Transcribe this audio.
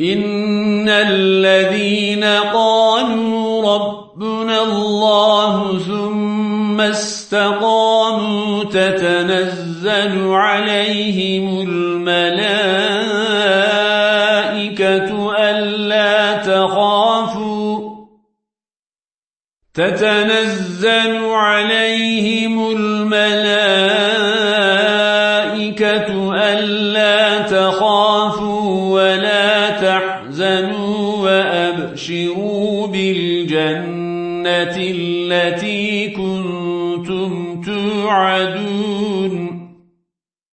إن الذين قالوا ربنا الله ثم استقاموا تتنزل عليهم الملائكة ألا تخافوا تتنزل عليهم الملائكة ألا تخافوا ولا تحزنوا وأبشروا بالجنة التي كنتم توعدون